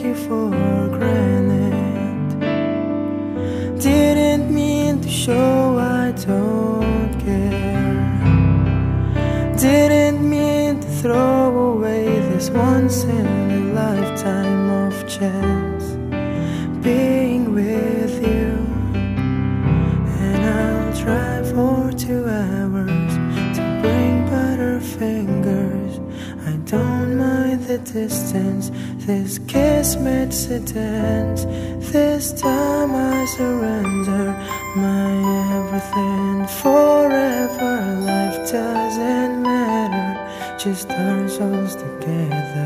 take you for granted. Didn't mean to show I don't care. Didn't mean to throw away this once in a lifetime of chance. The distance. This kiss makes a dance. This time I surrender my everything forever. Life doesn't matter, just our souls together.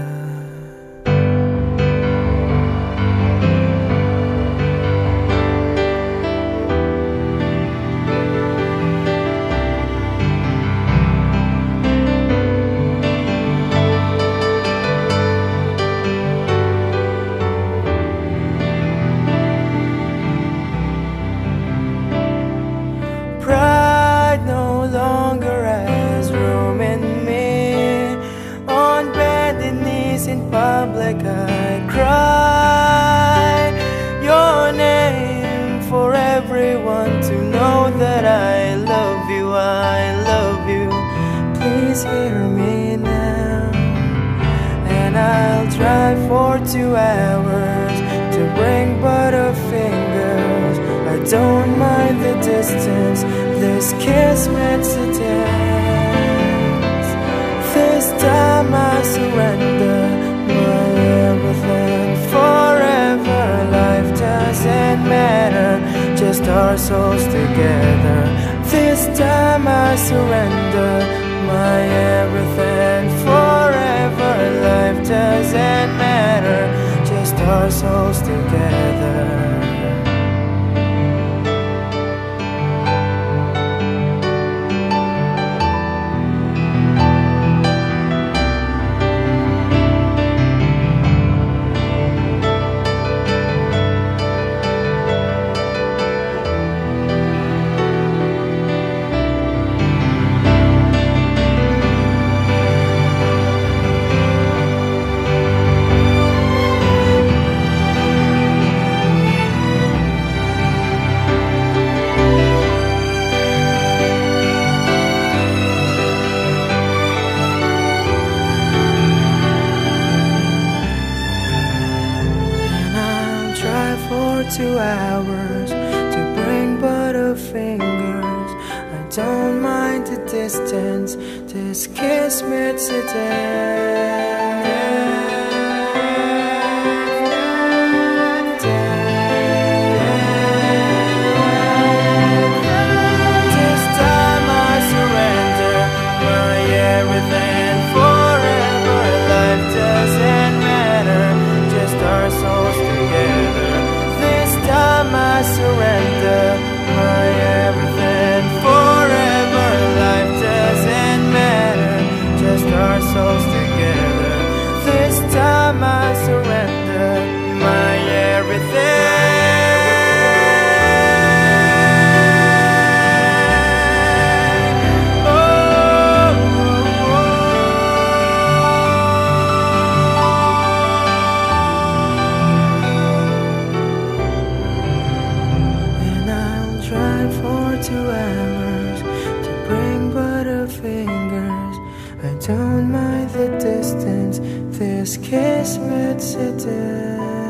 Hear me now. And I'll try for two hours to bring butterfingers. I don't mind the distance. This kiss makes a dance. This time I surrender my everything forever. Life doesn't matter, just our souls together. This time I surrender my everything forever. Life doesn't matter, just our souls together. Two hours to bring butterfingers. I don't mind the distance. This kiss makes a surrender my two hours to bring butterfingers. I don't mind the distance. This kiss a dance.